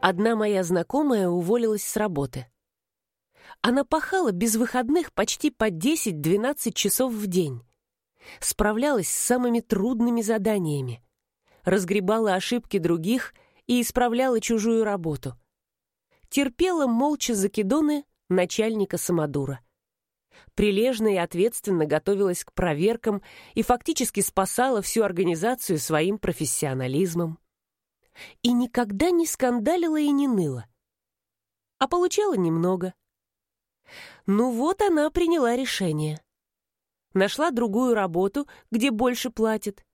Одна моя знакомая уволилась с работы. Она пахала без выходных почти по 10-12 часов в день. Справлялась с самыми трудными заданиями. Разгребала ошибки других и исправляла чужую работу. Терпела молча закидоны начальника Самодура. Прилежно и ответственно готовилась к проверкам и фактически спасала всю организацию своим профессионализмом и никогда не скандалила и не ныла. А получала немного. Ну вот она приняла решение. Нашла другую работу, где больше платят,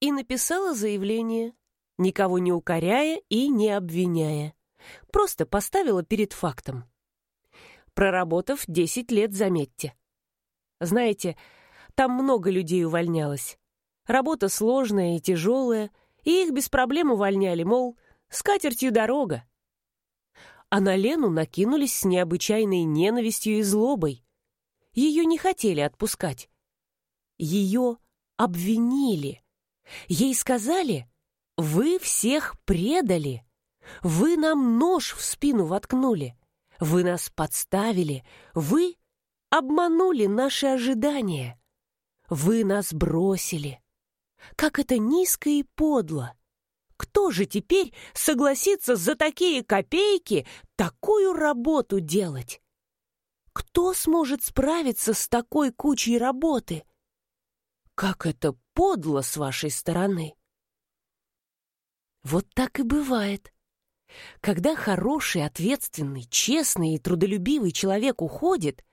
и написала заявление, никого не укоряя и не обвиняя. Просто поставила перед фактом. Проработав 10 лет, заметьте. Знаете, там много людей увольнялось. Работа сложная и тяжелая — и их без проблем увольняли, мол, с катертью дорога. А на Лену накинулись с необычайной ненавистью и злобой. Ее не хотели отпускать. Ее обвинили. Ей сказали, «Вы всех предали. Вы нам нож в спину воткнули. Вы нас подставили. Вы обманули наши ожидания. Вы нас бросили. Как это низко и подло! Кто же теперь согласится за такие копейки такую работу делать? Кто сможет справиться с такой кучей работы? Как это подло с вашей стороны! Вот так и бывает. Когда хороший, ответственный, честный и трудолюбивый человек уходит,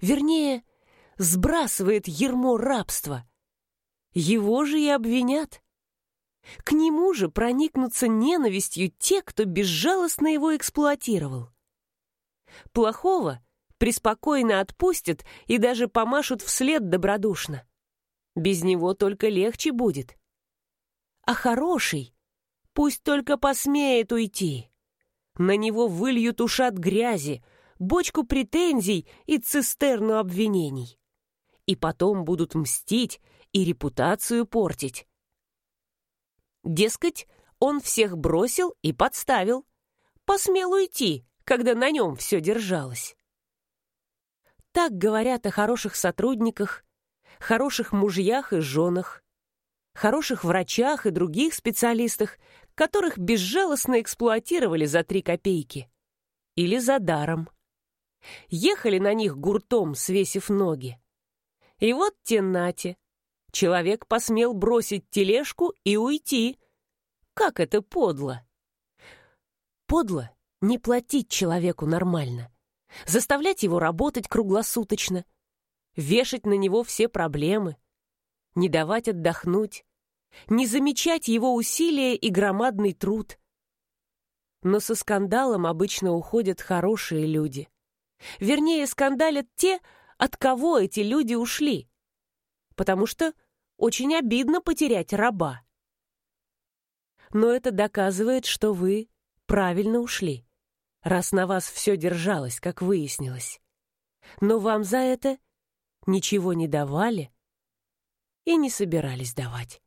вернее, сбрасывает ермо рабства, его же и обвинят. К нему же проникнутся ненавистью те, кто безжалостно его эксплуатировал. Плохого преспокойно отпустят и даже помашут вслед добродушно. Без него только легче будет. А хороший пусть только посмеет уйти. На него выльют ушат грязи, бочку претензий и цистерну обвинений. И потом будут мстить и репутацию портить. Дескать, он всех бросил и подставил. Посмел уйти, когда на нем все держалось. Так говорят о хороших сотрудниках, хороших мужьях и женах, хороших врачах и других специалистах, которых безжалостно эксплуатировали за три копейки. Или за даром. Ехали на них гуртом, свесив ноги. И вот те нате, Человек посмел бросить тележку и уйти. Как это подло! Подло не платить человеку нормально, заставлять его работать круглосуточно, вешать на него все проблемы, не давать отдохнуть, не замечать его усилия и громадный труд. Но со скандалом обычно уходят хорошие люди. Вернее, скандалят те, от кого эти люди ушли. Потому что очень обидно потерять раба. Но это доказывает, что вы правильно ушли, раз на вас все держалось, как выяснилось. Но вам за это ничего не давали и не собирались давать.